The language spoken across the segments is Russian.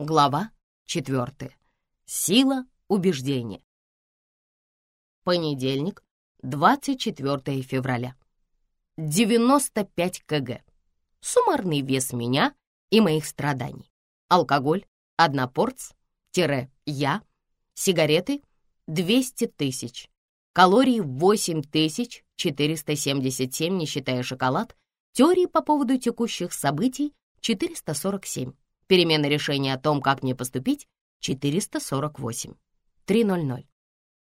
Глава 4. Сила убеждения. Понедельник, 24 февраля. 95 кг. Суммарный вес меня и моих страданий. Алкоголь — одна порц, тире я, сигареты — 200 тысяч, калорий 8477, не считая шоколад, теории по поводу текущих событий — 447. Перемена решения о том, как мне поступить, 448. 3.00.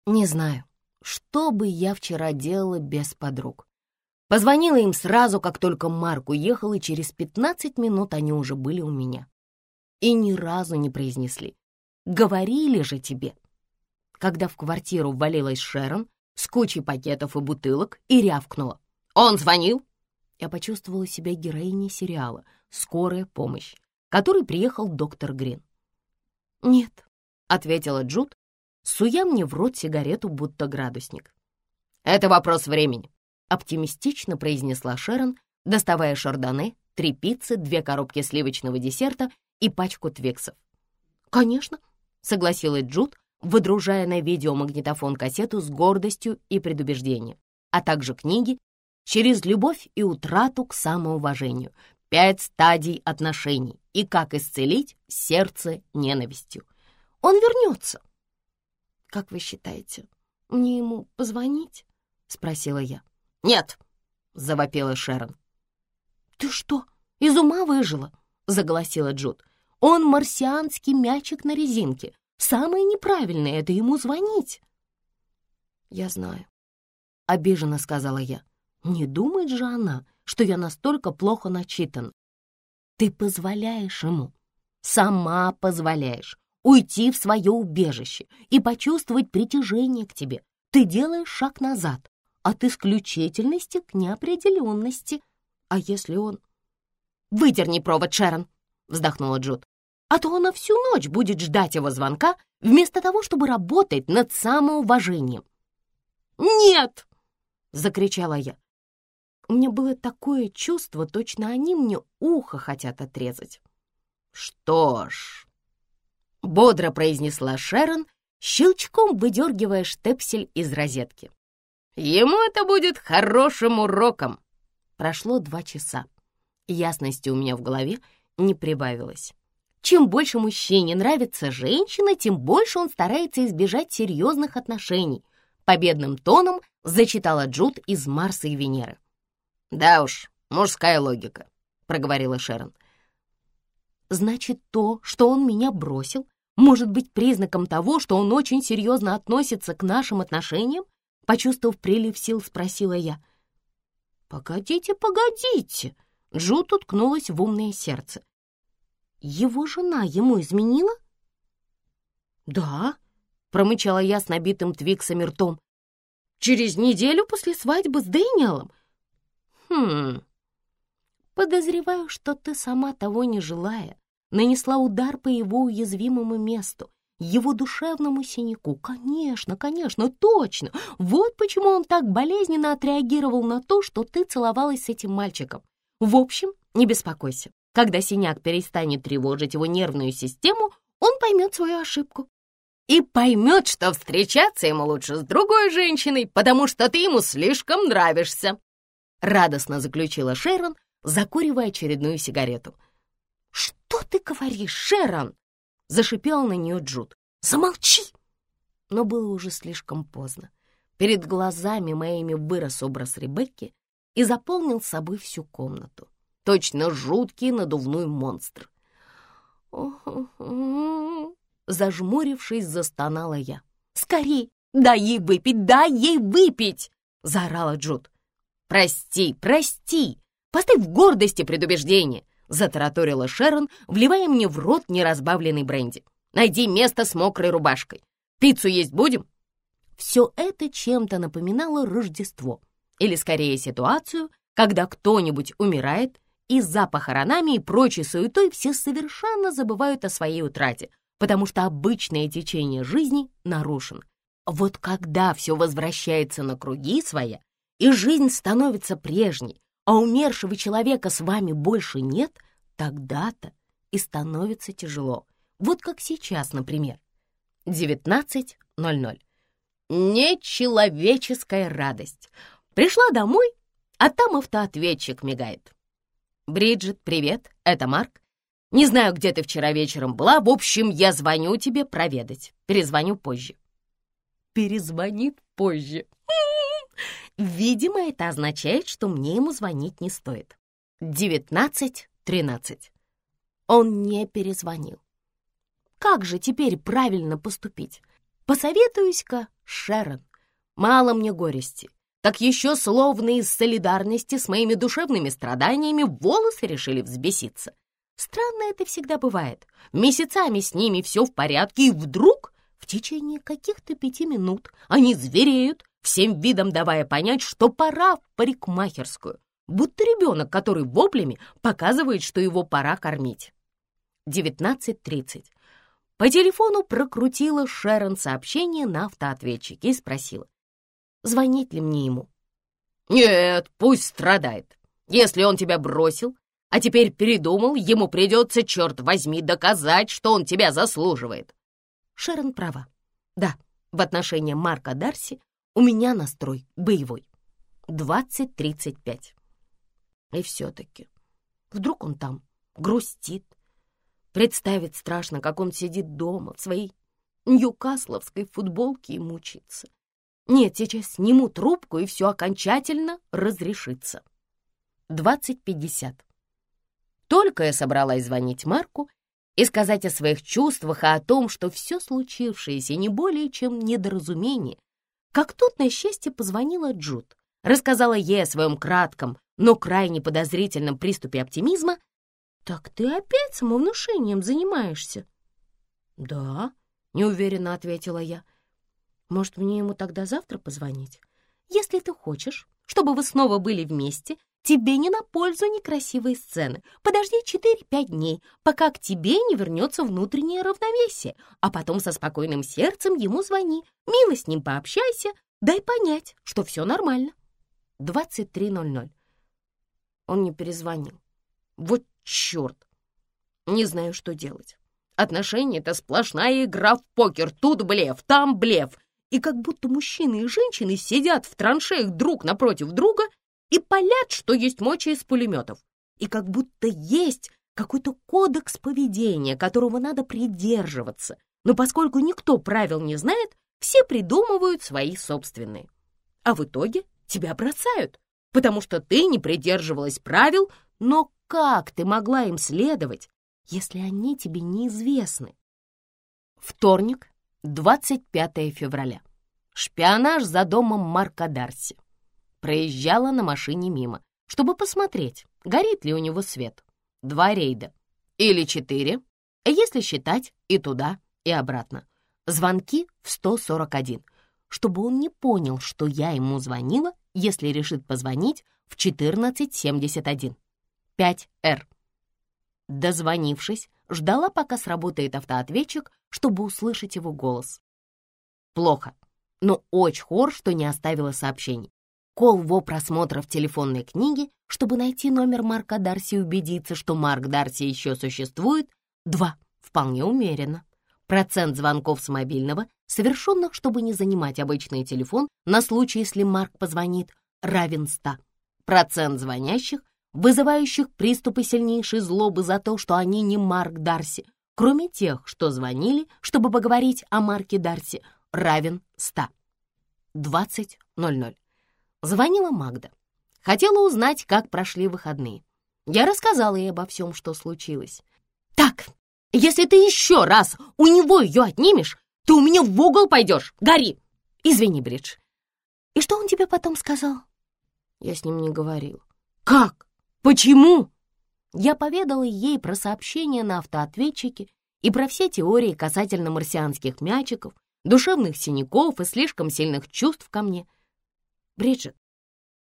Не знаю, что бы я вчера делала без подруг. Позвонила им сразу, как только Марк уехал, и через 15 минут они уже были у меня. И ни разу не произнесли. «Говорили же тебе!» Когда в квартиру ввалилась Шерон с кучей пакетов и бутылок и рявкнула. «Он звонил?» Я почувствовала себя героиней сериала «Скорая помощь» который приехал доктор Грин. «Нет», — ответила Джуд, суя мне в рот сигарету, будто градусник. «Это вопрос времени», — оптимистично произнесла Шерон, доставая шардоне, три пиццы, две коробки сливочного десерта и пачку твиксов. «Конечно», — согласилась Джуд, выдружая на видеомагнитофон кассету с гордостью и предубеждением, а также книги «Через любовь и утрату к самоуважению», Пять стадий отношений и как исцелить сердце ненавистью. Он вернется. Как вы считаете, мне ему позвонить? Спросила я. Нет, завопила Шерон. Ты что, из ума выжила? Заголосила Джуд. Он марсианский мячик на резинке. Самое неправильное — это ему звонить. Я знаю, — обиженно сказала я. Не думает же она, что я настолько плохо начитан. Ты позволяешь ему, сама позволяешь, уйти в свое убежище и почувствовать притяжение к тебе. Ты делаешь шаг назад, от исключительности к неопределенности. А если он... «Выдерни провод, Шерон!» — вздохнула Джуд. «А то она всю ночь будет ждать его звонка, вместо того, чтобы работать над самоуважением». «Нет!» — закричала я. У меня было такое чувство, точно они мне ухо хотят отрезать. «Что ж...» — бодро произнесла Шерон, щелчком выдергивая штепсель из розетки. «Ему это будет хорошим уроком!» Прошло два часа. Ясности у меня в голове не прибавилось. Чем больше мужчине нравится женщина, тем больше он старается избежать серьезных отношений. Победным тоном зачитала Джуд из Марса и Венеры. «Да уж, мужская логика», — проговорила Шерон. «Значит, то, что он меня бросил, может быть признаком того, что он очень серьезно относится к нашим отношениям?» Почувствовав прилив сил, спросила я. «Погодите, погодите!» Джуд уткнулась в умное сердце. «Его жена ему изменила?» «Да», — промычала я с набитым твиксами ртом. «Через неделю после свадьбы с Дэниелом Хм. Подозреваю, что ты сама того не желая, нанесла удар по его уязвимому месту, его душевному синяку. Конечно, конечно, точно. Вот почему он так болезненно отреагировал на то, что ты целовалась с этим мальчиком. В общем, не беспокойся. Когда синяк перестанет тревожить его нервную систему, он поймет свою ошибку. И поймет, что встречаться ему лучше с другой женщиной, потому что ты ему слишком нравишься. — радостно заключила Шерон, закуривая очередную сигарету. «Что ты говоришь, Шерон?» — зашипел на нее Джуд. «Замолчи!» Но было уже слишком поздно. Перед глазами моими вырос образ Ребекки и заполнил собой всю комнату. Точно жуткий надувной монстр. Зажмурившись, застонала я. «Скорей! Дай ей выпить! Дай ей выпить!» — заорала Джуд. «Прости, прости! Поставь в гордости предубеждение!» — затараторила Шерон, вливая мне в рот неразбавленный бренди. «Найди место с мокрой рубашкой. Пиццу есть будем?» Все это чем-то напоминало Рождество, или скорее ситуацию, когда кто-нибудь умирает, и за похоронами и прочей суетой все совершенно забывают о своей утрате, потому что обычное течение жизни нарушено. Вот когда все возвращается на круги своя, и жизнь становится прежней, а умершего человека с вами больше нет, тогда-то и становится тяжело. Вот как сейчас, например. 19.00. Нечеловеческая радость. Пришла домой, а там автоответчик мигает. «Бриджит, привет, это Марк. Не знаю, где ты вчера вечером была. В общем, я звоню тебе проведать. Перезвоню позже». Перезвонит позже. Видимо, это означает, что мне ему звонить не стоит. 19.13. Он не перезвонил. Как же теперь правильно поступить? Посоветуюсь-ка, Шерон. Мало мне горести. Так еще словно из солидарности с моими душевными страданиями волосы решили взбеситься. Странно это всегда бывает. Месяцами с ними все в порядке, и вдруг в течение каких-то пяти минут они звереют, всем видом давая понять, что пора в парикмахерскую, будто ребенок, который воплями показывает, что его пора кормить. 19.30. По телефону прокрутила Шерон сообщение на автоответчике и спросила, звонить ли мне ему. «Нет, пусть страдает. Если он тебя бросил, а теперь передумал, ему придется, черт возьми, доказать, что он тебя заслуживает». Шерон права. Да, в отношении Марка Дарси у меня настрой боевой. 20-35. И все-таки, вдруг он там грустит, Представить страшно, как он сидит дома в своей ньюкасловской футболке и мучится. Нет, сейчас сниму трубку, и все окончательно разрешится. 20.50. Только я собралась звонить Марку и сказать о своих чувствах и о том, что все случившееся не более чем недоразумение, как тут, на счастье, позвонила Джуд, рассказала ей о своем кратком, но крайне подозрительном приступе оптимизма «Так ты опять самовнушением занимаешься?» «Да», — неуверенно ответила я. «Может, мне ему тогда завтра позвонить? Если ты хочешь, чтобы вы снова были вместе, тебе не на пользу некрасивые сцены. Подожди 4-5 дней, пока к тебе не вернется внутреннее равновесие, а потом со спокойным сердцем ему звони, мило с ним пообщайся, дай понять, что все нормально». 23.00. Он не перезвонил. Вот черт! Не знаю, что делать. Отношения — это сплошная игра в покер. Тут блеф, там блеф. И как будто мужчины и женщины сидят в траншеях друг напротив друга и палят, что есть мочи из пулеметов. И как будто есть какой-то кодекс поведения, которого надо придерживаться. Но поскольку никто правил не знает, все придумывают свои собственные. А в итоге тебя бросают, потому что ты не придерживалась правил, но как ты могла им следовать, если они тебе неизвестны? Вторник, 25 февраля. Шпионаж за домом Марка Дарси. Проезжала на машине мимо, чтобы посмотреть, горит ли у него свет. Два рейда. Или четыре, если считать и туда, и обратно. Звонки в 141, чтобы он не понял, что я ему звонила, если решит позвонить в 1471. 5R. Дозвонившись, ждала, пока сработает автоответчик, чтобы услышать его голос. Плохо, но очень хор, что не оставила сообщений. Кол во просмотра в телефонной книге, чтобы найти номер Марка Дарси и убедиться, что Марк Дарси еще существует, два. Вполне умеренно. Процент звонков с мобильного, совершенных, чтобы не занимать обычный телефон, на случай, если Марк позвонит, равен 100. Процент звонящих, вызывающих приступы сильнейшей злобы за то, что они не Марк Дарси, кроме тех, что звонили, чтобы поговорить о Марке Дарси, равен 100. 20.00. Звонила Магда. Хотела узнать, как прошли выходные. Я рассказала ей обо всем, что случилось. «Так, если ты еще раз у него ее отнимешь, ты у меня в угол пойдешь, гори!» «Извини, Бридж». «И что он тебе потом сказал?» Я с ним не говорил. «Как? Почему? Я поведала ей про сообщения на автоответчике и про все теории касательно марсианских мячиков, душевных синяков и слишком сильных чувств ко мне. Бриджит,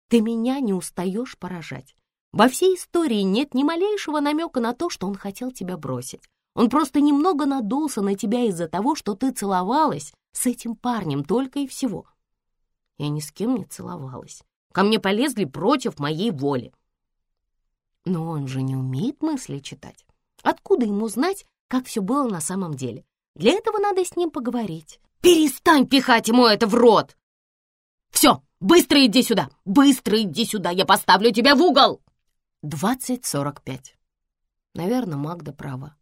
ты меня не устаешь поражать. Во всей истории нет ни малейшего намека на то, что он хотел тебя бросить. Он просто немного надулся на тебя из-за того, что ты целовалась с этим парнем только и всего. Я ни с кем не целовалась. Ко мне полезли против моей воли. Но он же не умеет мысли читать. Откуда ему знать, как все было на самом деле. Для этого надо с ним поговорить. Перестань пихать ему это в рот! Все, быстро иди сюда! Быстро иди сюда! Я поставлю тебя в угол! Двадцать сорок пять. Наверное, Магда права.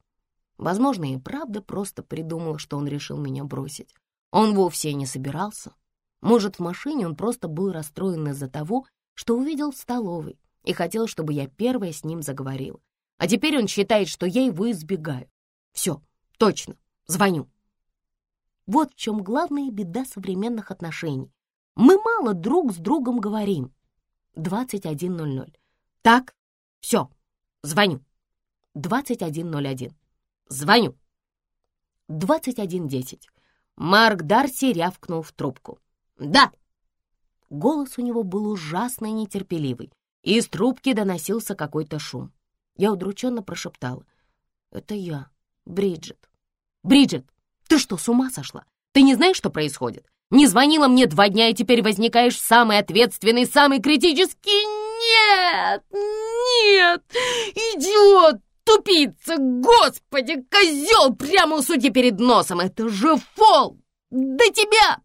Возможно, и правда просто придумала, что он решил меня бросить. Он вовсе не собирался. Может, в машине он просто был расстроен из-за того, что увидел в столовой и хотел, чтобы я первая с ним заговорила. А теперь он считает, что я его избегаю. Все, точно, звоню. Вот в чем главная беда современных отношений. Мы мало друг с другом говорим. 21.00. Так, все, звоню. 21.01. Звоню. 21.10. Марк Дарси рявкнул в трубку. «Да!» Голос у него был ужасно нетерпеливый, из трубки доносился какой-то шум. Я удрученно прошептала. «Это я, Бриджит». «Бриджит, ты что, с ума сошла? Ты не знаешь, что происходит? Не звонила мне два дня, и теперь возникаешь самый ответственный, самый критический... Нет! Нет! Идиот! Тупица! Господи! Козел! Прямо у судьи перед носом! Это же фол! Да тебя!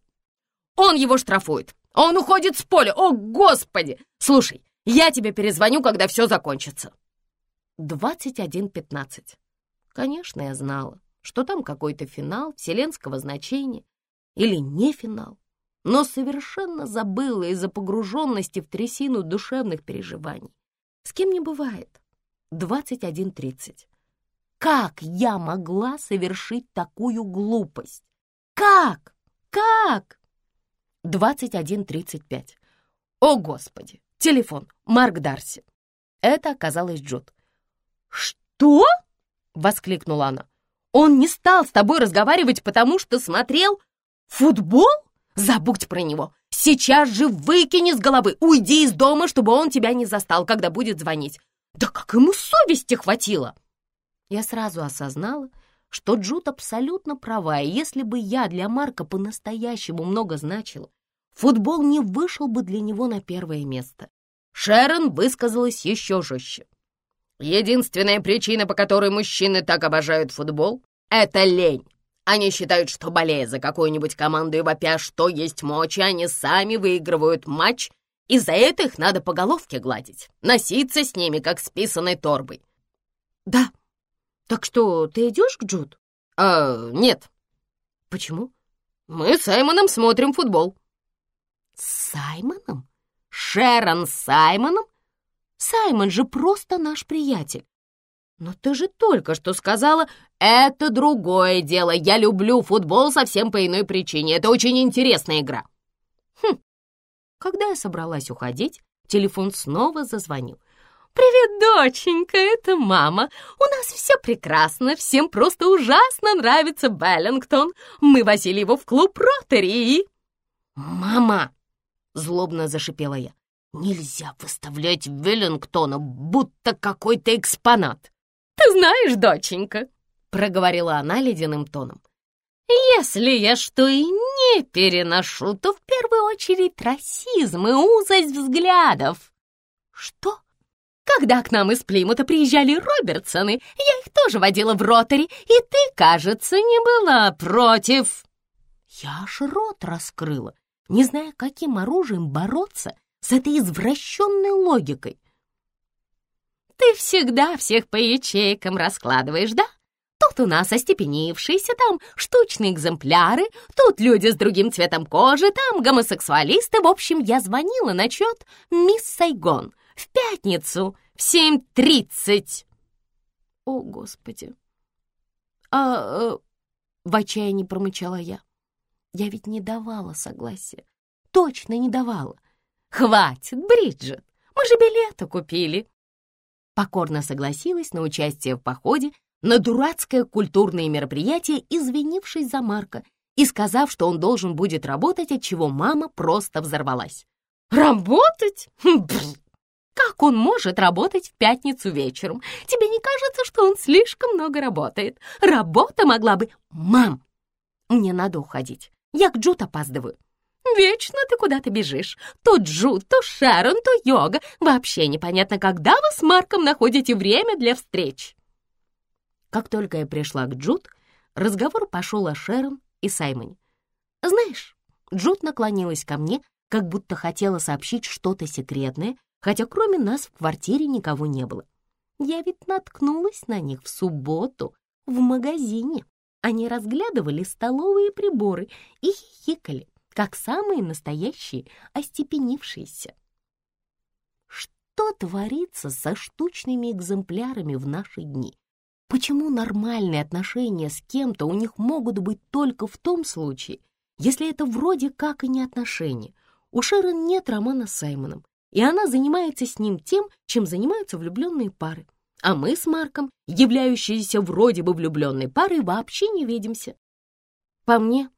Он его штрафует. Он уходит с поля. О, Господи! Слушай, я тебе перезвоню, когда все закончится. 21.15. Конечно, я знала, что там какой-то финал вселенского значения или не финал, но совершенно забыла из-за погруженности в трясину душевных переживаний. С кем не бывает. 21.30. Как я могла совершить такую глупость? Как? Как? 21.35. О, Господи! Телефон. Марк Дарси. Это оказалось Джуд. «Что?» — воскликнула она. «Он не стал с тобой разговаривать, потому что смотрел футбол? Забудь про него. Сейчас же выкини с головы. Уйди из дома, чтобы он тебя не застал, когда будет звонить. Да как ему совести хватило!» Я сразу осознала, что Джуд абсолютно права, и если бы я для Марка по-настоящему много значила, футбол не вышел бы для него на первое место. Шерон высказалась еще жестче. Единственная причина, по которой мужчины так обожают футбол, это лень. Они считают, что, болея за какую-нибудь команду и вопя, что есть мочи, они сами выигрывают матч, и за это их надо по головке гладить, носиться с ними, как с писаной торбой. Да. Так что, ты идешь к Джуд? А, нет. Почему? Мы с Саймоном смотрим футбол. С Саймоном? Шерон с Саймоном? Саймон же просто наш приятель. Но ты же только что сказала, это другое дело. Я люблю футбол совсем по иной причине. Это очень интересная игра. Хм. Когда я собралась уходить, телефон снова зазвонил. «Привет, доченька, это мама. У нас все прекрасно, всем просто ужасно нравится Беллингтон. Мы возили его в клуб Ротари «Мама!» — злобно зашипела я. Нельзя выставлять Веллингтона, будто какой-то экспонат. Ты знаешь, доченька, проговорила она ледяным тоном. Если я что и не переношу, то в первую очередь расизм и узость взглядов. Что? Когда к нам из Плимута приезжали Робертсоны, я их тоже водила в роторе, и ты, кажется, не была против. Я аж рот раскрыла, не зная, каким оружием бороться с этой извращенной логикой. Ты всегда всех по ячейкам раскладываешь, да? Тут у нас остепенившиеся, там штучные экземпляры, тут люди с другим цветом кожи, там гомосексуалисты. В общем, я звонила насчет мисс Сайгон в пятницу в 7.30. О, Господи! А, э, в отчаянии промычала я. Я ведь не давала согласия. Точно не давала. «Хватит, Бриджит, мы же билеты купили!» Покорно согласилась на участие в походе на дурацкое культурное мероприятие, извинившись за Марка и сказав, что он должен будет работать, от чего мама просто взорвалась. «Работать? Бррр. Как он может работать в пятницу вечером? Тебе не кажется, что он слишком много работает? Работа могла бы... Мам, мне надо уходить. Я к Джут опаздываю. Вечно ты куда-то бежишь. То Джуд, то Шерон, то йога. Вообще непонятно, когда вы с Марком находите время для встреч. Как только я пришла к Джуд, разговор пошел о Шерон и Саймоне. Знаешь, Джуд наклонилась ко мне, как будто хотела сообщить что-то секретное, хотя кроме нас в квартире никого не было. Я ведь наткнулась на них в субботу в магазине. Они разглядывали столовые приборы и хихикали, как самые настоящие остепенившиеся. Что творится со штучными экземплярами в наши дни? Почему нормальные отношения с кем-то у них могут быть только в том случае, если это вроде как и не отношения? У Шерон нет романа с Саймоном, и она занимается с ним тем, чем занимаются влюбленные пары. А мы с Марком, являющиеся вроде бы влюбленной парой, вообще не видимся. По мне,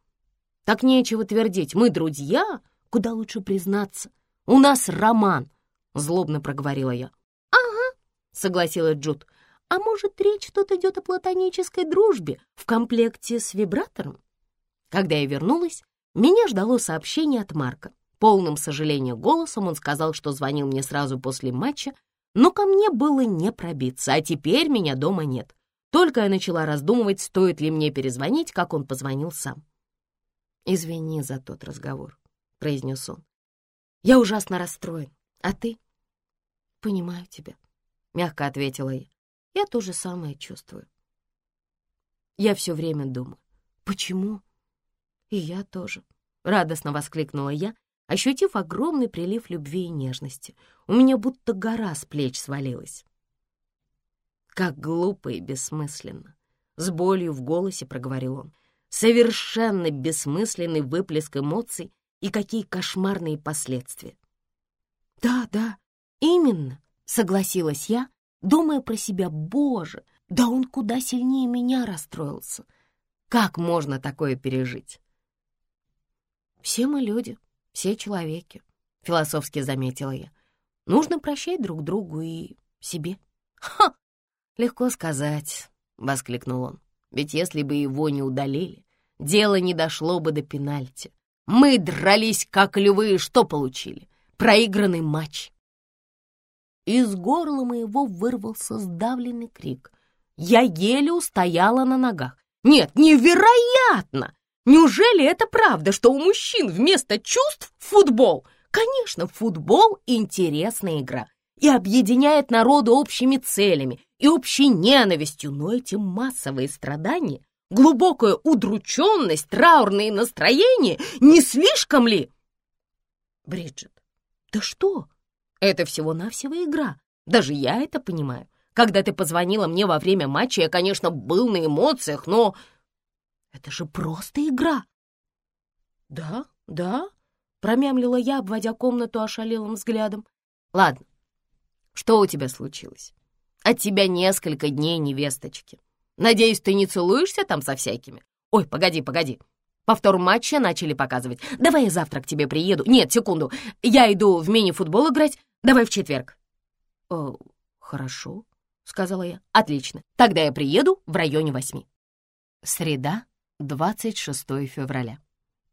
так нечего твердить. Мы друзья, куда лучше признаться. У нас роман, злобно проговорила я. Ага, согласилась Джуд. А может, речь тут идет о платонической дружбе в комплекте с вибратором? Когда я вернулась, меня ждало сообщение от Марка. Полным сожаления голосом он сказал, что звонил мне сразу после матча, но ко мне было не пробиться, а теперь меня дома нет. Только я начала раздумывать, стоит ли мне перезвонить, как он позвонил сам. «Извини за тот разговор», — произнес он. «Я ужасно расстроен. А ты?» «Понимаю тебя», — мягко ответила я. Я то же самое чувствую. Я все время думаю, почему? И я тоже. Радостно воскликнула я, ощутив огромный прилив любви и нежности. У меня будто гора с плеч свалилась. Как глупо и бессмысленно. С болью в голосе проговорил он. Совершенно бессмысленный выплеск эмоций и какие кошмарные последствия. «Да, да, именно», — согласилась я, думая про себя, боже, да он куда сильнее меня расстроился. Как можно такое пережить? Все мы люди, все человеки, философски заметила я. Нужно прощать друг другу и себе. Ха! Легко сказать, воскликнул он. Ведь если бы его не удалили, дело не дошло бы до пенальти. Мы дрались, как львы, и что получили? Проигранный матч. Из горла моего вырвался сдавленный крик. Я еле устояла на ногах. Нет, невероятно! Неужели это правда, что у мужчин вместо чувств футбол? Конечно, футбол — интересная игра и объединяет народу общими целями и общей ненавистью, но эти массовые страдания, глубокая удрученность, траурные настроения, не слишком ли? Бриджит, да что? Это всего-навсего игра. Даже я это понимаю. Когда ты позвонила мне во время матча, я, конечно, был на эмоциях, но... Это же просто игра. Да, да, промямлила я, обводя комнату ошалелым взглядом. Ладно, что у тебя случилось? От тебя несколько дней невесточки. Надеюсь, ты не целуешься там со всякими? Ой, погоди, погоди. Повтор матча начали показывать. Давай я завтра к тебе приеду. Нет, секунду. Я иду в мини-футбол играть. Давай в четверг». «О, хорошо», — сказала я. «Отлично. Тогда я приеду в районе восьми». Среда, 26 февраля.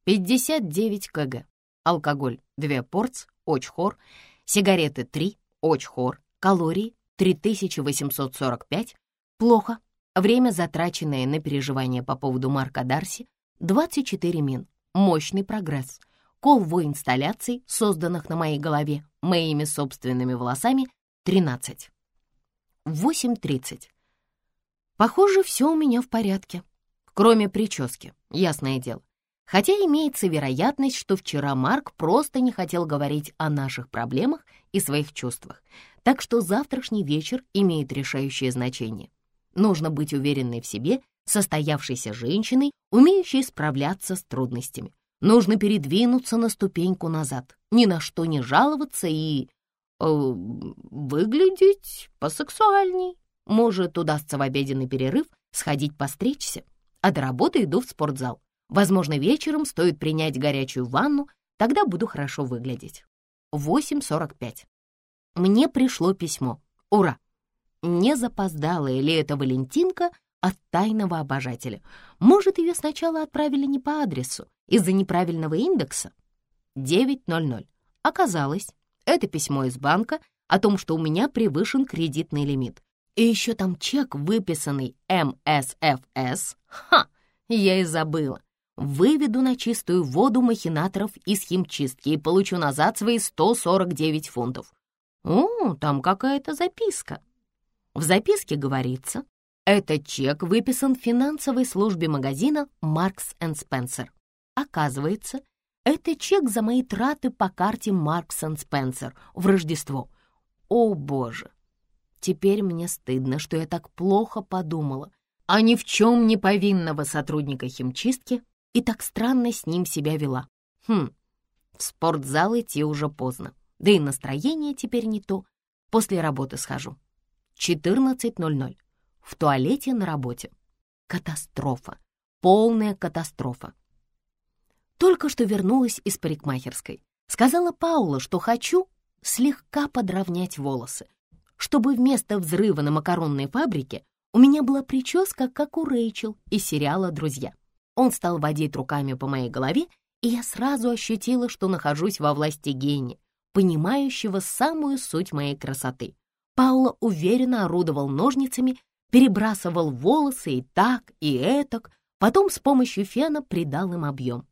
59 кг. Алкоголь 2 порц, очхор. Сигареты 3, очхор. Калории 3845. Плохо. Время, затраченное на переживания по поводу Марка Дарси, 24 мин. Мощный прогресс колву инсталляций, созданных на моей голове моими собственными волосами, 13. 8.30. Похоже, все у меня в порядке, кроме прически, ясное дело. Хотя имеется вероятность, что вчера Марк просто не хотел говорить о наших проблемах и своих чувствах, так что завтрашний вечер имеет решающее значение. Нужно быть уверенной в себе, состоявшейся женщиной, умеющей справляться с трудностями. Нужно передвинуться на ступеньку назад, ни на что не жаловаться и... Э, выглядеть посексуальней. Может, удастся в обеденный перерыв сходить постричься, а до работы иду в спортзал. Возможно, вечером стоит принять горячую ванну, тогда буду хорошо выглядеть. 8.45. Мне пришло письмо. Ура! Не запоздала ли это Валентинка от тайного обожателя? Может, ее сначала отправили не по адресу, из-за неправильного индекса 9.00. Оказалось, это письмо из банка о том, что у меня превышен кредитный лимит. И еще там чек, выписанный МСФС. Ха, я и забыла. Выведу на чистую воду махинаторов из химчистки и получу назад свои 149 фунтов. О, там какая-то записка. В записке говорится, этот чек выписан финансовой службе магазина Marks Spencer. Оказывается, это чек за мои траты по карте Marks Spencer в Рождество. О, боже! Теперь мне стыдно, что я так плохо подумала, а ни в чем не повинного сотрудника химчистки и так странно с ним себя вела. Хм, в спортзал идти уже поздно, да и настроение теперь не то. После работы схожу. 14.00. В туалете на работе. Катастрофа. Полная катастрофа. Только что вернулась из парикмахерской. Сказала Паула, что хочу слегка подровнять волосы, чтобы вместо взрыва на макаронной фабрике у меня была прическа, как у Рэйчел из сериала «Друзья». Он стал водить руками по моей голове, и я сразу ощутила, что нахожусь во власти гения, понимающего самую суть моей красоты. Паула уверенно орудовал ножницами, перебрасывал волосы и так, и этак, потом с помощью фена придал им объем.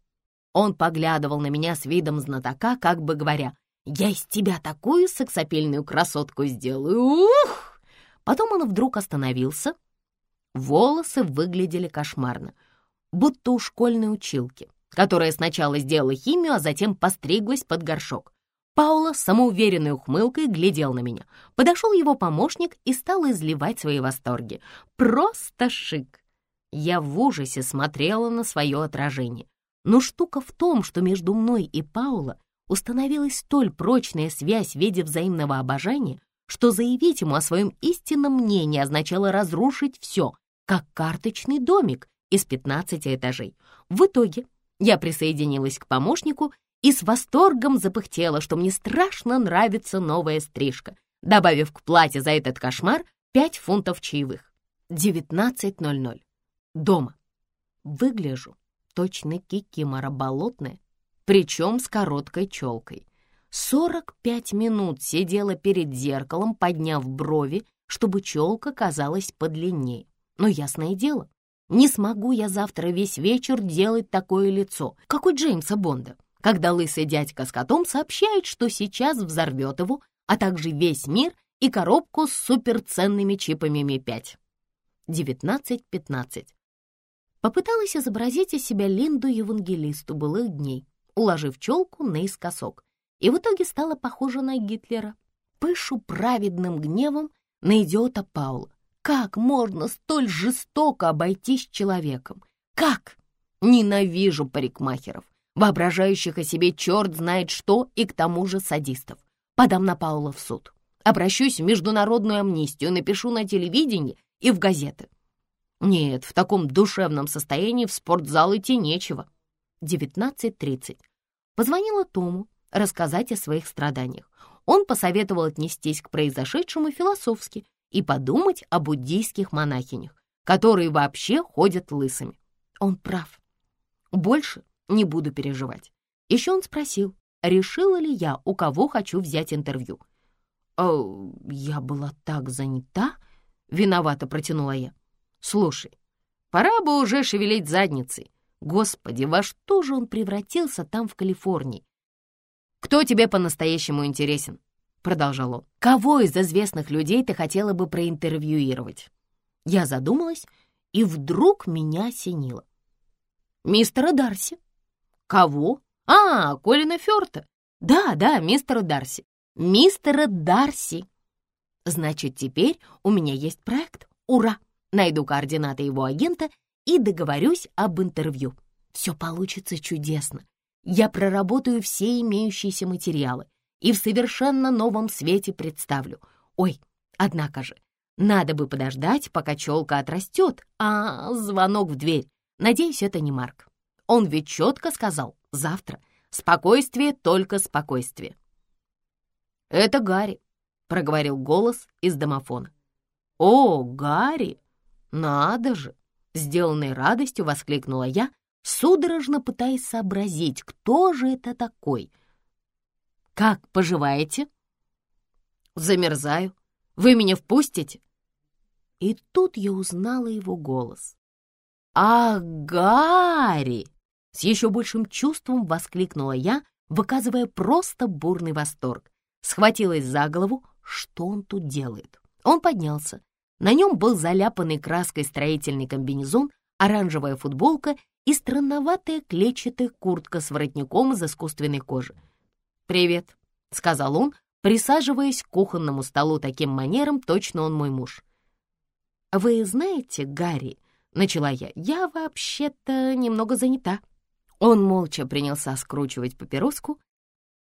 Он поглядывал на меня с видом знатока, как бы говоря, «Я из тебя такую сексапильную красотку сделаю! Ух!» Потом он вдруг остановился. Волосы выглядели кошмарно будто у школьной училки, которая сначала сделала химию, а затем постриглась под горшок. Паула с самоуверенной ухмылкой глядел на меня. Подошел его помощник и стал изливать свои восторги. Просто шик! Я в ужасе смотрела на свое отражение. Но штука в том, что между мной и Паула установилась столь прочная связь в виде взаимного обожания, что заявить ему о своем истинном мнении означало разрушить все, как карточный домик, из 15 этажей. В итоге я присоединилась к помощнику и с восторгом запыхтела, что мне страшно нравится новая стрижка, добавив к плате за этот кошмар 5 фунтов чаевых. 19.00. Дома. Выгляжу точно кикимора болотная, причем с короткой челкой. 45 минут сидела перед зеркалом, подняв брови, чтобы челка казалась подлиннее. Но ясное дело, не смогу я завтра весь вечер делать такое лицо, как у Джеймса Бонда, когда лысый дядька с котом сообщает, что сейчас взорвет его, а также весь мир и коробку с суперценными чипами Ми-5. 19.15. Попыталась изобразить из себя Линду-евангелисту былых дней, уложив челку наискосок, и в итоге стала похожа на Гитлера. Пышу праведным гневом на идиота Паула, как можно столь жестоко обойтись с человеком? Как? Ненавижу парикмахеров, воображающих о себе черт знает что и к тому же садистов. Подам на Паула в суд. Обращусь в международную амнистию, напишу на телевидении и в газеты. Нет, в таком душевном состоянии в спортзал идти нечего. 19.30. Позвонила Тому рассказать о своих страданиях. Он посоветовал отнестись к произошедшему философски и подумать о буддийских монахинях, которые вообще ходят лысыми. Он прав. Больше не буду переживать. Еще он спросил, решила ли я, у кого хочу взять интервью. «Э, «Я была так занята», — виновато протянула я. «Слушай, пора бы уже шевелить задницей. Господи, во что же он превратился там в Калифорнии? Кто тебе по-настоящему интересен? Продолжал он. «Кого из известных людей ты хотела бы проинтервьюировать?» Я задумалась, и вдруг меня осенило. «Мистера Дарси». «Кого? А, Колина Фёрта. Да, да, мистера Дарси. Мистера Дарси. Значит, теперь у меня есть проект. Ура! Найду координаты его агента и договорюсь об интервью. Все получится чудесно. Я проработаю все имеющиеся материалы и в совершенно новом свете представлю. Ой, однако же, надо бы подождать, пока челка отрастет, а звонок в дверь. Надеюсь, это не Марк. Он ведь четко сказал «завтра». Спокойствие, только спокойствие. «Это Гарри», — проговорил голос из домофона. «О, Гарри! Надо же!» Сделанной радостью воскликнула я, судорожно пытаясь сообразить, кто же это такой — «Как поживаете?» «Замерзаю. Вы меня впустите?» И тут я узнала его голос. «Ах, Гарри!» С еще большим чувством воскликнула я, выказывая просто бурный восторг. Схватилась за голову, что он тут делает. Он поднялся. На нем был заляпанный краской строительный комбинезон, оранжевая футболка и странноватая клетчатая куртка с воротником из искусственной кожи. «Привет», — сказал он, присаживаясь к кухонному столу таким манером, точно он мой муж. «Вы знаете, Гарри», — начала я, — «я вообще-то немного занята». Он молча принялся скручивать папироску,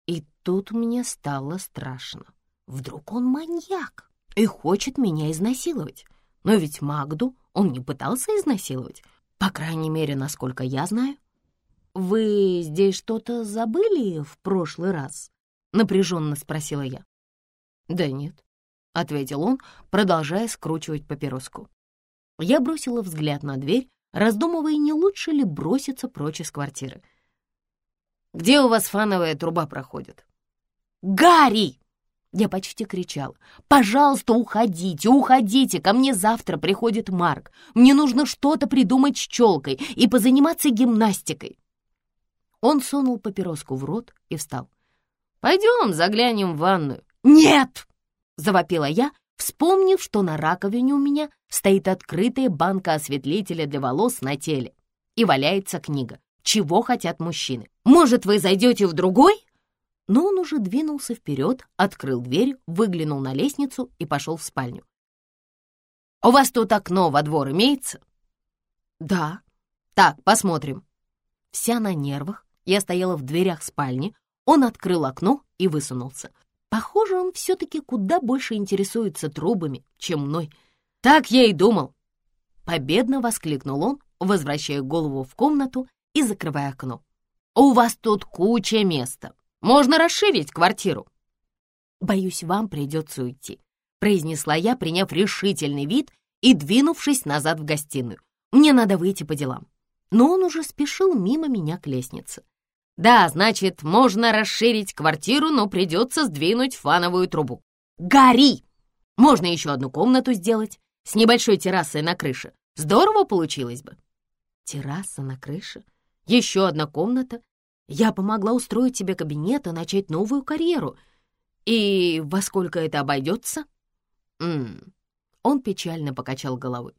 и тут мне стало страшно. Вдруг он маньяк и хочет меня изнасиловать. Но ведь Магду он не пытался изнасиловать, по крайней мере, насколько я знаю. «Вы здесь что-то забыли в прошлый раз?» — напряженно спросила я. «Да нет», — ответил он, продолжая скручивать папироску. Я бросила взгляд на дверь, раздумывая, не лучше ли броситься прочь из квартиры. «Где у вас фановая труба проходит?» «Гарри!» Я почти кричала. «Пожалуйста, уходите, уходите! Ко мне завтра приходит Марк. Мне нужно что-то придумать с челкой и позаниматься гимнастикой!» Он сунул папироску в рот и встал. «Пойдем, заглянем в ванную». «Нет!» — завопила я, вспомнив, что на раковине у меня стоит открытая банка осветлителя для волос на теле и валяется книга «Чего хотят мужчины». «Может, вы зайдете в другой?» Но он уже двинулся вперед, открыл дверь, выглянул на лестницу и пошел в спальню. «У вас тут окно во двор имеется?» «Да». «Так, посмотрим». Вся на нервах, я стояла в дверях спальни, он открыл окно и высунулся. Похоже, он все-таки куда больше интересуется трубами, чем мной. Так я и думал. Победно воскликнул он, возвращая голову в комнату и закрывая окно. «У вас тут куча места. Можно расширить квартиру». «Боюсь, вам придется уйти», — произнесла я, приняв решительный вид и двинувшись назад в гостиную. «Мне надо выйти по делам». Но он уже спешил мимо меня к лестнице. Да, значит, можно расширить квартиру, но придется сдвинуть фановую трубу. Гори! Можно еще одну комнату сделать с небольшой террасой на крыше. Здорово получилось бы. Терраса на крыше? Еще одна комната? Я помогла устроить себе кабинет и начать новую карьеру. И во сколько это обойдется? М -м. Он печально покачал головой.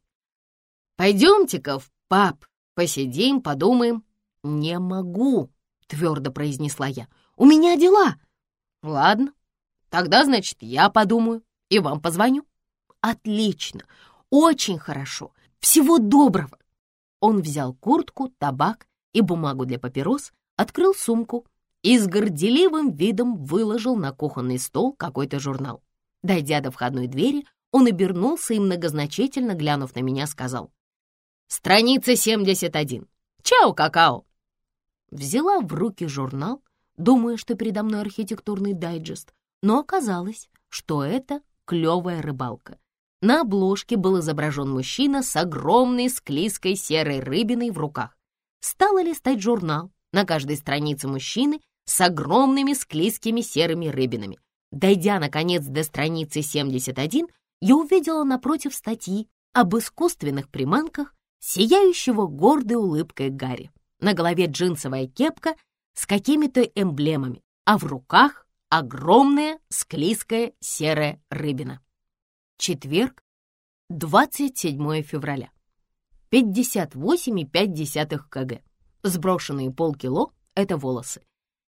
Пойдемте-ка в паб, посидим, подумаем. Не могу, твердо произнесла я. «У меня дела!» «Ладно, тогда, значит, я подумаю и вам позвоню». «Отлично! Очень хорошо! Всего доброго!» Он взял куртку, табак и бумагу для папирос, открыл сумку и с горделивым видом выложил на кухонный стол какой-то журнал. Дойдя до входной двери, он обернулся и, многозначительно глянув на меня, сказал «Страница 71. Чао, какао!» Взяла в руки журнал, думая, что передо мной архитектурный дайджест, но оказалось, что это клевая рыбалка. На обложке был изображен мужчина с огромной склизкой серой рыбиной в руках. Стала листать журнал, на каждой странице мужчины с огромными склизкими серыми рыбинами. Дойдя, наконец, до страницы 71, я увидела напротив статьи об искусственных приманках, сияющего гордой улыбкой Гарри. На голове джинсовая кепка с какими-то эмблемами, а в руках огромная склизкая серая рыбина. Четверг, 27 февраля. 58,5 кг. Сброшенные полкило — это волосы.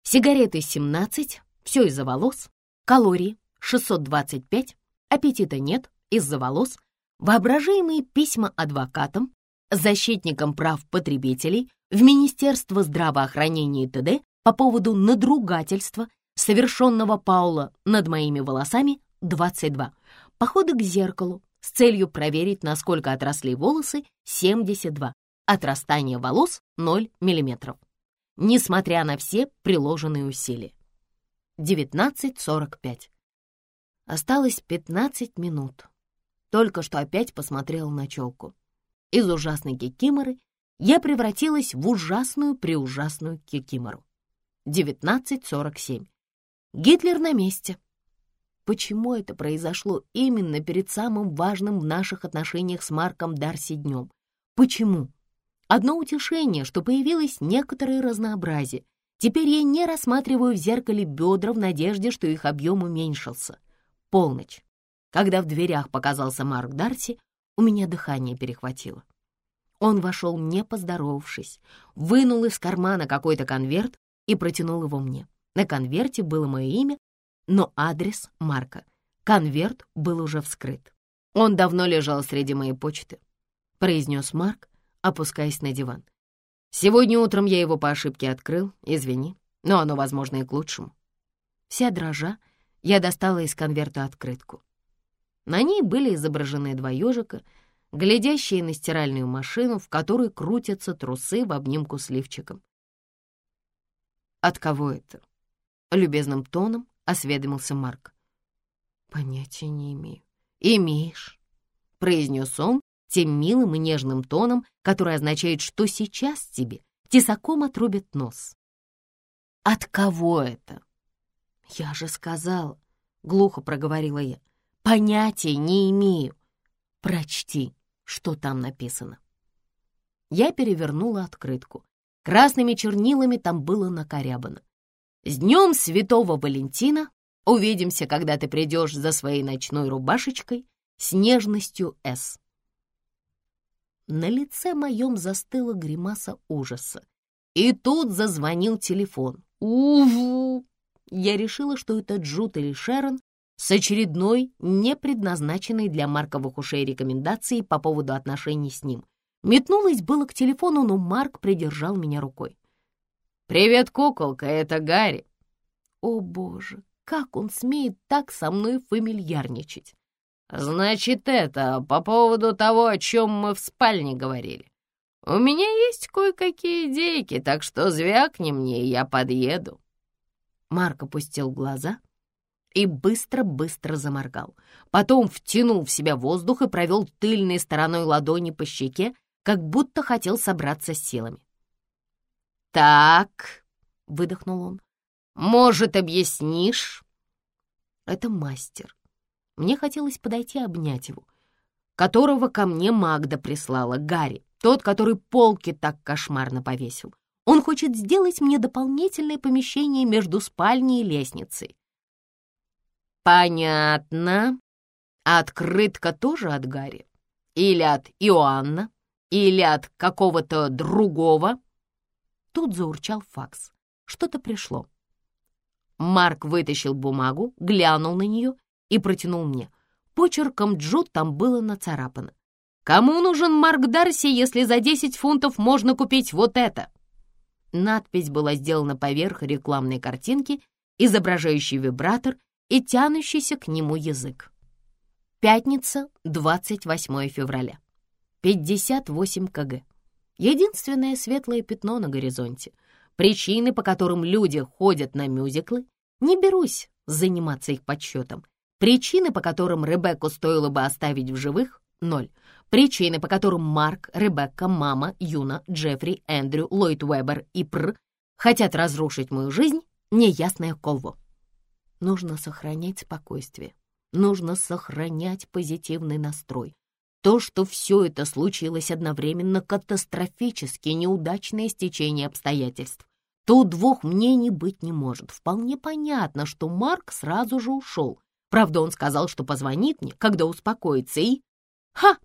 Сигареты 17, все из-за волос. Калории 625, аппетита нет из-за волос. Воображаемые письма адвокатам, защитникам прав потребителей, в Министерство здравоохранения и т.д. по поводу надругательства, совершенного Паула над моими волосами, 22. Походы к зеркалу с целью проверить, насколько отросли волосы, 72. Отрастание волос 0 мм. Несмотря на все приложенные усилия. 19.45. Осталось 15 минут. Только что опять посмотрел на челку. Из ужасной кикиморы я превратилась в ужасную-преужасную кикимору. 1947. Гитлер на месте. Почему это произошло именно перед самым важным в наших отношениях с Марком Дарси днем? Почему? Одно утешение, что появилось некоторое разнообразие. Теперь я не рассматриваю в зеркале бедра в надежде, что их объем уменьшился. Полночь. Когда в дверях показался Марк Дарси, у меня дыхание перехватило. Он вошел, не поздоровавшись, вынул из кармана какой-то конверт и протянул его мне. На конверте было мое имя, но адрес Марка. Конверт был уже вскрыт. Он давно лежал среди моей почты, произнес Марк, опускаясь на диван. Сегодня утром я его по ошибке открыл, извини, но оно, возможно, и к лучшему. Вся дрожа, я достала из конверта открытку. На ней были изображены два ежика, глядящие на стиральную машину, в которой крутятся трусы в обнимку с лифчиком. «От кого это?» — любезным тоном осведомился Марк. «Понятия не имею». «Имеешь», — произнес он тем милым и нежным тоном, который означает, что сейчас тебе тесаком отрубит нос. «От кого это?» «Я же сказала», — глухо проговорила я. «Понятия не имею. Прочти, что там написано». Я перевернула открытку. Красными чернилами там было накорябано. «С днем Святого Валентина! Увидимся, когда ты придешь за своей ночной рубашечкой с нежностью С». На лице моем застыла гримаса ужаса. И тут зазвонил телефон. Уву! Я решила, что это Джут или Шерон с очередной, не предназначенной для марковых ушей рекомендацией по поводу отношений с ним. Метнулась было к телефону, но Марк придержал меня рукой. «Привет, куколка, это Гарри». О, боже, как он смеет так со мной фамильярничать. «Значит, это по поводу того, о чем мы в спальне говорили. У меня есть кое-какие идейки, так что звякни мне, я подъеду». Марк опустил глаза и быстро-быстро заморгал. Потом втянул в себя воздух и провел тыльной стороной ладони по щеке, как будто хотел собраться с силами. «Так», — выдохнул он, — «может, объяснишь?» Это мастер, мне хотелось подойти обнять его, которого ко мне Магда прислала, Гарри, тот, который полки так кошмарно повесил. Он хочет сделать мне дополнительное помещение между спальней и лестницей. Понятно. А открытка тоже от Гарри? Или от Иоанна? Или от какого-то другого? Тут заурчал факс. Что-то пришло. Марк вытащил бумагу, глянул на нее и протянул мне. Почерком Джо там было нацарапано. «Кому нужен Марк Дарси, если за 10 фунтов можно купить вот это?» Надпись была сделана поверх рекламной картинки, изображающей вибратор и тянущийся к нему язык. Пятница, 28 февраля. 58 кг. Единственное светлое пятно на горизонте. Причины, по которым люди ходят на мюзиклы, не берусь заниматься их подсчетом. Причины, по которым Ребекку стоило бы оставить в живых — ноль. Причины, по которым Марк, Ребекка, мама, Юна, Джеффри, Эндрю, Ллойд Уэббер и Пр хотят разрушить мою жизнь — неясная колво. Нужно сохранять спокойствие. Нужно сохранять позитивный настрой. То, что все это случилось одновременно, катастрофически неудачное стечение обстоятельств. Тут двух мнений быть не может. Вполне понятно, что Марк сразу же ушел. Правда, он сказал, что позвонит мне, когда успокоится, и... Ха!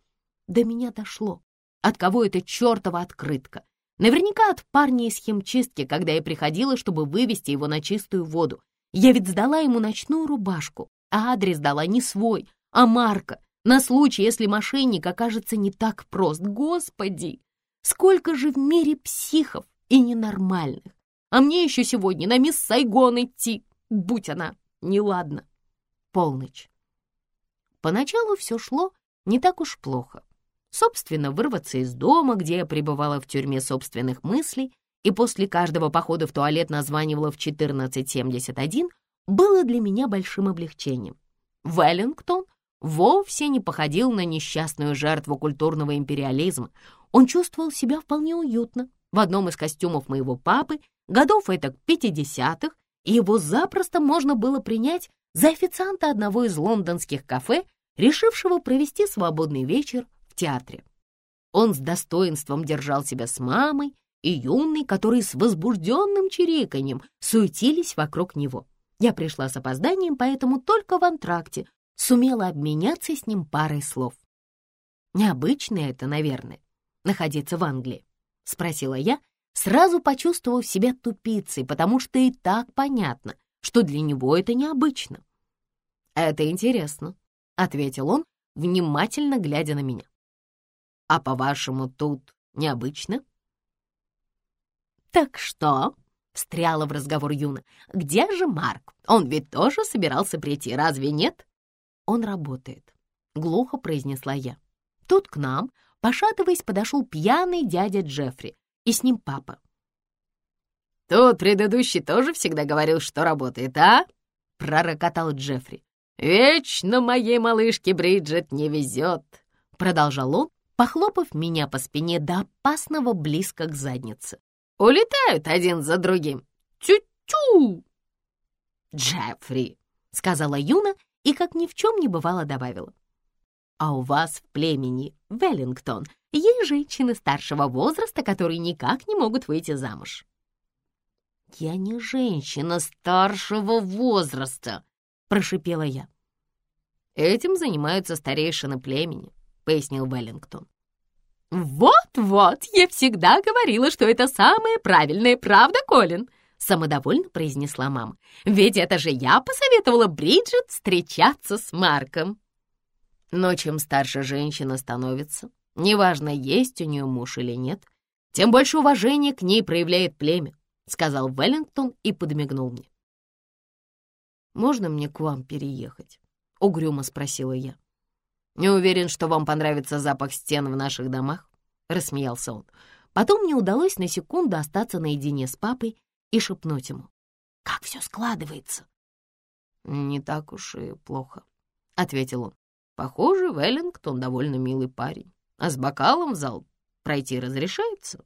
До меня дошло. От кого эта чертова открытка? Наверняка от парня из химчистки, когда я приходила, чтобы вывести его на чистую воду. Я ведь сдала ему ночную рубашку, а адрес дала не свой, а Марка, на случай, если мошенник окажется не так прост. Господи! Сколько же в мире психов и ненормальных! А мне еще сегодня на мисс Сайгон идти, будь она неладна полночь. Поначалу все шло не так уж плохо. Собственно, вырваться из дома, где я пребывала в тюрьме собственных мыслей, и после каждого похода в туалет названивала в 1471, было для меня большим облегчением. Веллингтон вовсе не походил на несчастную жертву культурного империализма. Он чувствовал себя вполне уютно в одном из костюмов моего папы, годов это 50-х, и его запросто можно было принять за официанта одного из лондонских кафе, решившего провести свободный вечер в театре. Он с достоинством держал себя с мамой и юной, которые с возбужденным чириканьем суетились вокруг него. Я пришла с опозданием, поэтому только в антракте сумела обменяться с ним парой слов. «Необычно это, наверное, находиться в Англии?» — спросила я, сразу почувствовав себя тупицей, потому что и так понятно, что для него это необычно. «Это интересно», — ответил он, внимательно глядя на меня. «А по-вашему, тут необычно?» «Так что?» — встряла в разговор Юна. «Где же Марк? Он ведь тоже собирался прийти, разве нет?» «Он работает», — глухо произнесла я. Тут к нам, пошатываясь, подошел пьяный дядя Джеффри, и с ним папа. «Тут предыдущий тоже всегда говорил, что работает, а?» — пророкотал Джеффри. «Вечно моей малышке Бриджит не везет», — продолжал он, похлопав меня по спине до опасного близко к заднице. «Улетают один за другим. Тю-тю!» «Джеффри», — сказала Юна и, как ни в чем не бывало, добавила. «А у вас в племени Веллингтон есть женщины старшего возраста, которые никак не могут выйти замуж». «Я не женщина старшего возраста», — прошипела я. «Этим занимаются старейшины племени», — пояснил Веллингтон. «Вот-вот, я всегда говорила, что это самое правильное, правда, Колин?» Самодовольно произнесла мама. «Ведь это же я посоветовала Бриджит встречаться с Марком». Но чем старше женщина становится, неважно, есть у нее муж или нет, тем больше уважения к ней проявляет племя, сказал Веллингтон и подмигнул мне. «Можно мне к вам переехать?» — угрюмо спросила я. «Не уверен, что вам понравится запах стен в наших домах», — рассмеялся он. Потом мне удалось на секунду остаться наедине с папой и шепнуть ему. «Как все складывается?» «Не так уж и плохо», — ответил он. «Похоже, Веллингтон довольно милый парень, а с бокалом в зал пройти разрешается».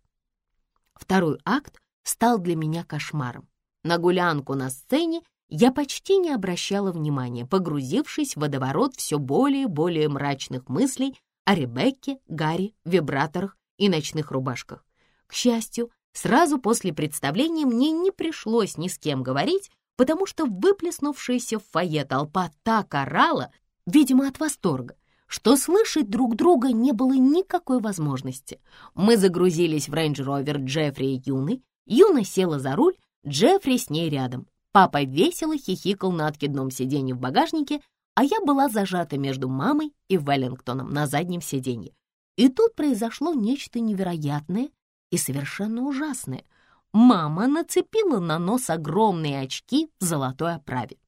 Второй акт стал для меня кошмаром. На гулянку на сцене я почти не обращала внимания, погрузившись в водоворот все более и более мрачных мыслей о Ребекке, Гарри, вибраторах и ночных рубашках. К счастью, сразу после представления мне не пришлось ни с кем говорить, потому что выплеснувшаяся в фойе толпа так орала, видимо, от восторга, что слышать друг друга не было никакой возможности. Мы загрузились в рейндж-ровер Джеффри и Юны, Юна села за руль, Джеффри с ней рядом. Папа весело хихикал на откидном сиденье в багажнике, а я была зажата между мамой и Веллингтоном на заднем сиденье. И тут произошло нечто невероятное и совершенно ужасное. Мама нацепила на нос огромные очки в золотой оправе.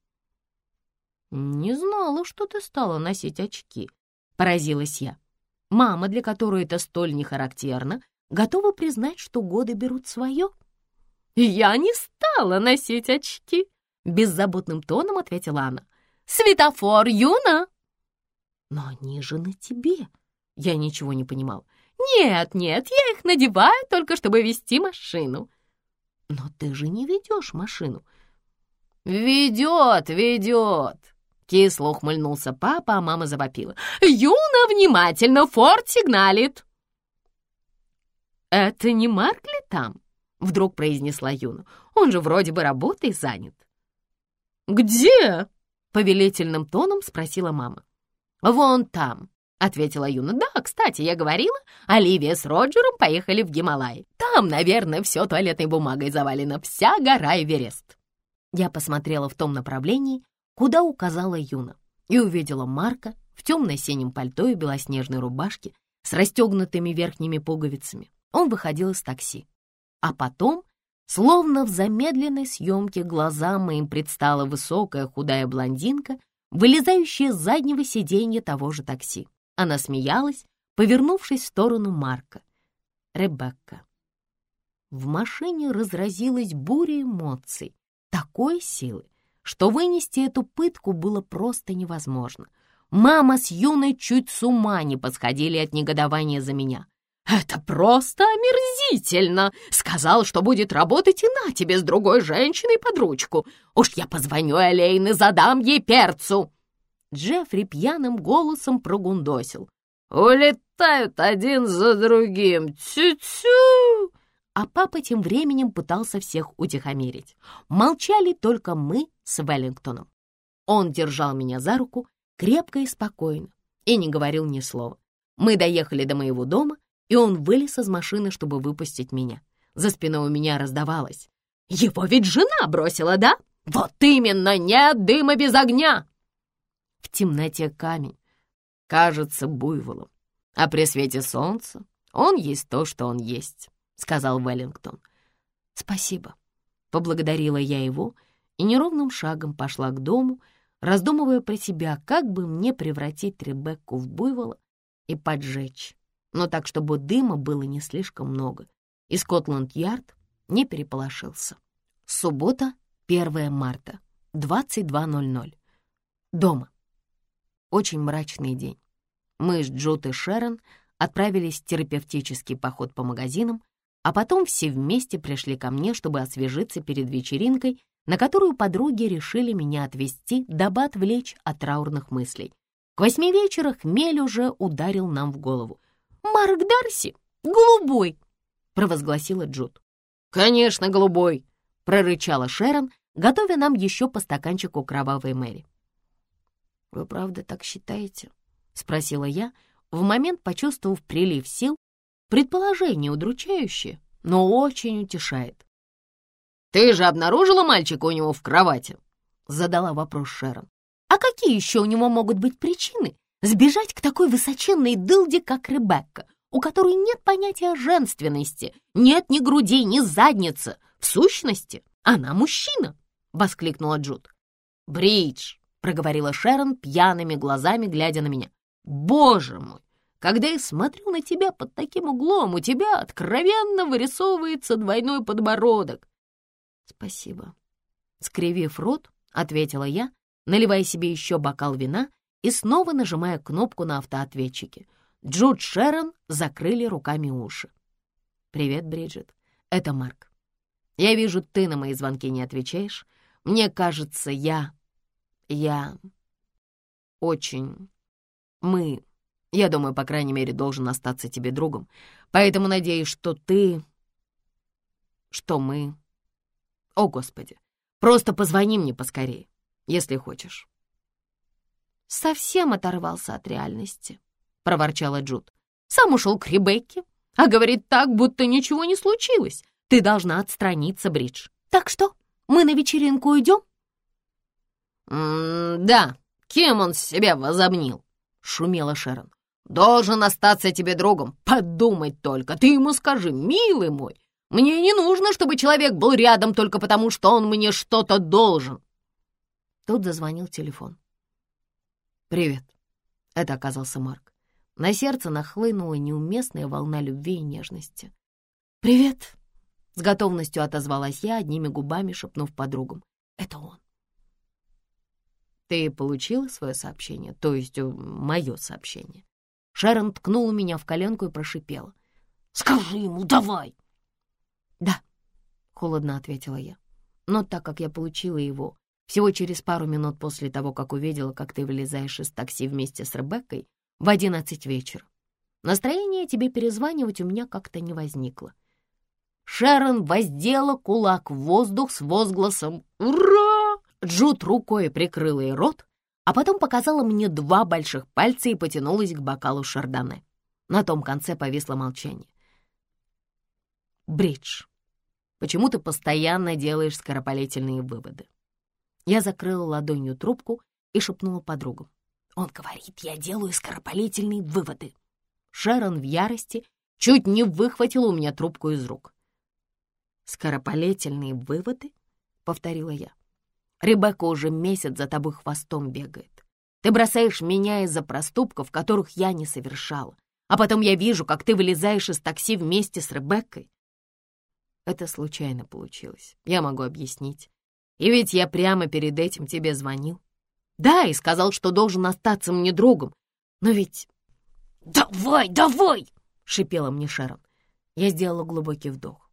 «Не знала, что ты стала носить очки», — поразилась я. Мама, для которой это столь нехарактерно, готова признать, что годы берут свое. «Я не стала носить очки», — беззаботным тоном ответила она. «Светофор, Юна!» «Но они же на тебе!» Я ничего не понимал. «Нет, нет, я их надеваю только, чтобы вести машину». «Но ты же не ведешь машину». «Ведет, ведет!» Кисло ухмыльнулся папа, а мама завопила. «Юна, внимательно, Форд сигналит!» «Это не Марк ли там?» — вдруг произнесла Юна. «Он же вроде бы работой занят». «Где?» — повелительным тоном спросила мама. «Вон там», — ответила Юна. «Да, кстати, я говорила, Оливия с Роджером поехали в Гималай. Там, наверное, все туалетной бумагой завалено, вся гора Эверест». Я посмотрела в том направлении, куда указала Юна, и увидела Марка в темно-синем пальто и белоснежной рубашке с расстегнутыми верхними пуговицами. Он выходил из такси. А потом, словно в замедленной съемке, глазам моим предстала высокая худая блондинка, вылезающая с заднего сиденья того же такси. Она смеялась, повернувшись в сторону Марка. Ребекка. В машине разразилась буря эмоций, такой силы, что вынести эту пытку было просто невозможно. Мама с юной чуть с ума не посходили от негодования за меня. Это просто омерзительно! Сказал, что будет работать и на тебе с другой женщиной под ручку. Уж я позвоню Элейн и задам ей перцу!» Джеффри пьяным голосом прогундосил. «Улетают один за другим! Тю-тю!» А папа тем временем пытался всех утихомирить. Молчали только мы с Веллингтоном. Он держал меня за руку крепко и спокойно и не говорил ни слова. Мы доехали до моего дома, и он вылез из машины, чтобы выпустить меня. За спиной у меня раздавалось. «Его ведь жена бросила, да? Вот именно, нет дыма без огня!» В темноте камень кажется буйволом, а при свете солнца он есть то, что он есть, — сказал Веллингтон. «Спасибо», — поблагодарила я его и неровным шагом пошла к дому, раздумывая про себя, как бы мне превратить Ребекку в буйвола и поджечь, но так, чтобы дыма было не слишком много, и Скотланд-Ярд не переполошился. Суббота, 1 марта, 22.00. Дома. Очень мрачный день. Мы с Джут и Шерон отправились в терапевтический поход по магазинам, а потом все вместе пришли ко мне, чтобы освежиться перед вечеринкой, на которую подруги решили меня отвезти, дабы отвлечь от траурных мыслей. К восьми вечера хмель уже ударил нам в голову. «Марк Дарси, голубой!» — провозгласила Джуд. «Конечно, голубой!» — прорычала Шерон, готовя нам еще по стаканчику кровавой Мэри. «Вы правда так считаете?» — спросила я, в момент почувствовав прилив сил, предположение удручающее, но очень утешает. «Ты же обнаружила мальчика у него в кровати?» — задала вопрос Шерон. «А какие еще у него могут быть причины сбежать к такой высоченной дылде, как Ребекка, у которой нет понятия женственности, нет ни груди, ни задницы? В сущности, она мужчина!» — воскликнула Джуд. «Бридж!» — проговорила Шерон пьяными глазами, глядя на меня. «Боже мой! Когда я смотрю на тебя под таким углом, у тебя откровенно вырисовывается двойной подбородок. «Спасибо». Скривив рот, ответила я, наливая себе еще бокал вина и снова нажимая кнопку на автоответчике. Джуд Шерон закрыли руками уши. «Привет, Бриджит. Это Марк. Я вижу, ты на мои звонки не отвечаешь. Мне кажется, я... я... очень... мы... Я думаю, по крайней мере, должен остаться тебе другом. Поэтому надеюсь, что ты... что мы о, Господи! Просто позвони мне поскорее, если хочешь». «Совсем оторвался от реальности», — проворчала Джуд. «Сам ушел к Ребекке, а говорит так, будто ничего не случилось. Ты должна отстраниться, Бридж. Так что, мы на вечеринку идем?» М «Да, кем он себя возомнил?» — шумела Шерон. «Должен остаться тебе другом. Подумать только, ты ему скажи, милый мой, мне не нужно, чтобы человек был рядом только потому, что он мне что-то должен. Тут зазвонил телефон. «Привет», — это оказался Марк. На сердце нахлынула неуместная волна любви и нежности. «Привет», — с готовностью отозвалась я, одними губами шепнув подругам. «Это он». «Ты получила свое сообщение, то есть э, мое сообщение?» Шерон ткнула меня в коленку и прошипела. «Скажи ему, давай!» «Да», — холодно ответила я. «Но так как я получила его всего через пару минут после того, как увидела, как ты вылезаешь из такси вместе с Ребеккой в одиннадцать вечера, настроение тебе перезванивать у меня как-то не возникло». Шерон воздела кулак в воздух с возгласом «Ура!». Джуд рукой прикрыла ей рот, а потом показала мне два больших пальца и потянулась к бокалу шардоне. На том конце повисло молчание. Бридж, почему ты постоянно делаешь скоропалительные выводы?» Я закрыла ладонью трубку и шепнула подругам. «Он говорит, я делаю скоропалительные выводы». Шерон в ярости чуть не выхватила у меня трубку из рук. «Скоропалительные выводы?» — повторила я. «Ребекка уже месяц за тобой хвостом бегает. Ты бросаешь меня из-за проступков, которых я не совершала. А потом я вижу, как ты вылезаешь из такси вместе с Ребеккой. Это случайно получилось, я могу объяснить. И ведь я прямо перед этим тебе звонил. Да, и сказал, что должен остаться мне другом. Но ведь... «Давай, давай!» шипела мне Шерон. Я сделала глубокий вдох.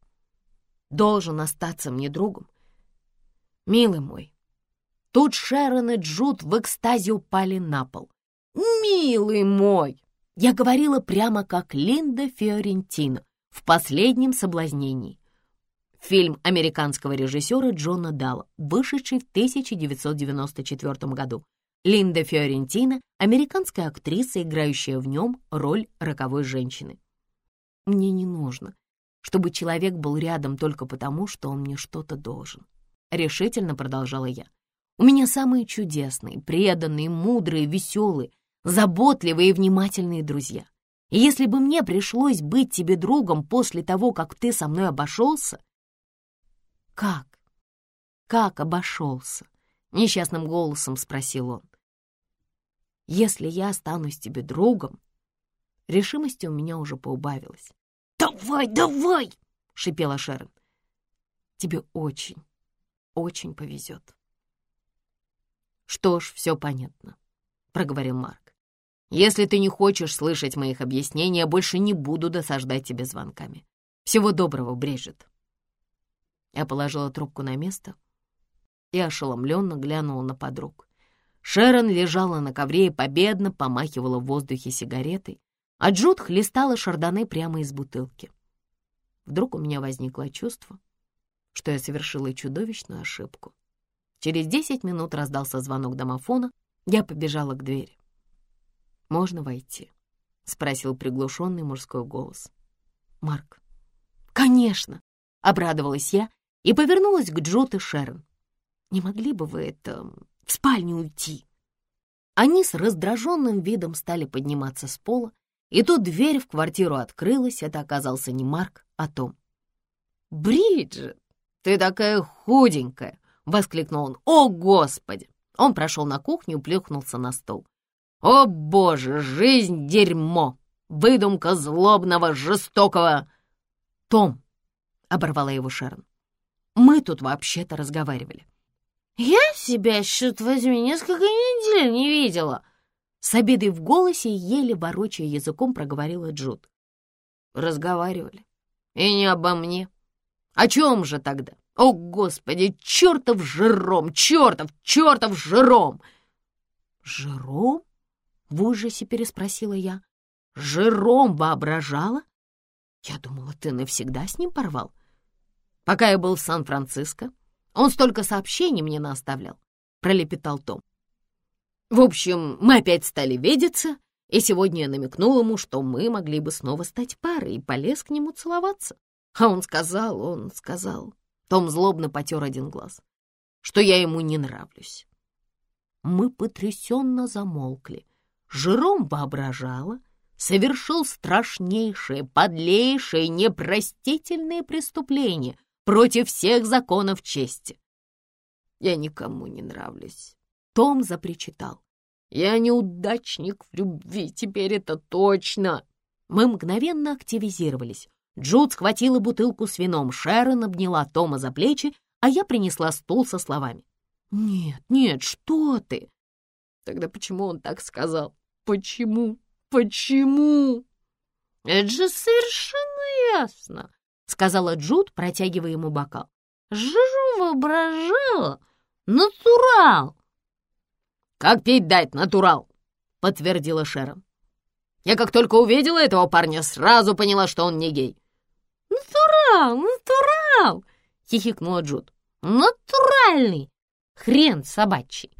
«Должен остаться мне другом. Милый мой». Тут Шерон и Джуд в экстазе упали на пол. «Милый мой!» Я говорила прямо как Линда Фиорентино в «Последнем соблазнении». Фильм американского режиссера Джона Далла, вышедший в 1994 году. Линда Фиорентина — американская актриса, играющая в нем роль роковой женщины. Мне не нужно, чтобы человек был рядом только потому, что он мне что-то должен. Решительно продолжала я. У меня самые чудесные, преданные, мудрые, веселые, заботливые и внимательные друзья. И если бы мне пришлось быть тебе другом после того, как ты со мной обошелся... Как? Как обошелся? Несчастным голосом спросил он. Если я останусь тебе другом, решимости у меня уже поубавилось. «Давай, давай!» — шипела Шерон. «Тебе очень, очень повезет». «Что ж, все понятно», — проговорил Марк. «Если ты не хочешь слышать моих объяснений, я больше не буду досаждать тебе звонками. Всего доброго, Брежет». Я положила трубку на место и ошеломленно глянула на подруг. Шерон лежала на ковре и победно помахивала в воздухе сигаретой, а Джуд хлестала шардоне прямо из бутылки. Вдруг у меня возникло чувство, что я совершила чудовищную ошибку. Через десять минут раздался звонок домофона, я побежала к двери. «Можно войти?» — спросил приглушенный мужской голос. «Марк». «Конечно!» — обрадовалась я и повернулась к Джуд и Шерон. «Не могли бы вы это... в спальню уйти?» Они с раздраженным видом стали подниматься с пола, и тут дверь в квартиру открылась, это оказался не Марк, а Том. «Бриджит, ты такая худенькая!» — воскликнул он. «О, Господи!» Он прошел на кухню и плюхнулся на стол. «О, Боже, жизнь — дерьмо! Выдумка злобного, жестокого...» «Том!» — оборвала его Шерон. «Мы тут вообще-то разговаривали». «Я себя, счет возьми, несколько недель не видела!» С обидой в голосе, еле ворочая языком, проговорила Джуд. Разговаривали. И не обо мне. О чем же тогда? О, Господи, чертов жиром, чертов, чертов жиром! Жиром? В ужасе переспросила я. Жиром воображала? Я думала, ты навсегда с ним порвал. Пока я был в Сан-Франциско, он столько сообщений мне наоставлял, пролепетал Том. В общем, мы опять стали видеться, и сегодня я намекнул ему, что мы могли бы снова стать парой, и полез к нему целоваться. А он сказал, он сказал, Том злобно потер один глаз, что я ему не нравлюсь. Мы потрясенно замолкли. Жером воображала, совершил страшнейшее, подлейшее, непростительное преступление против всех законов чести. Я никому не нравлюсь, том запричитал. «Я неудачник в любви, теперь это точно!» Мы мгновенно активизировались. Джуд схватила бутылку с вином, Шерон обняла Тома за плечи, а я принесла стул со словами. «Нет, нет, что ты?» Тогда почему он так сказал? Почему? Почему? Это же совершенно ясно, сказала Джуд, протягивая ему бокал. Жижу воображала. Натурал. «Как пить дать, натурал!» — подтвердила Шерон. «Я как только увидела этого парня, сразу поняла, что он не гей». «Натурал, натурал!» — хихикнула Джуд. «Натуральный! Хрен собачий!»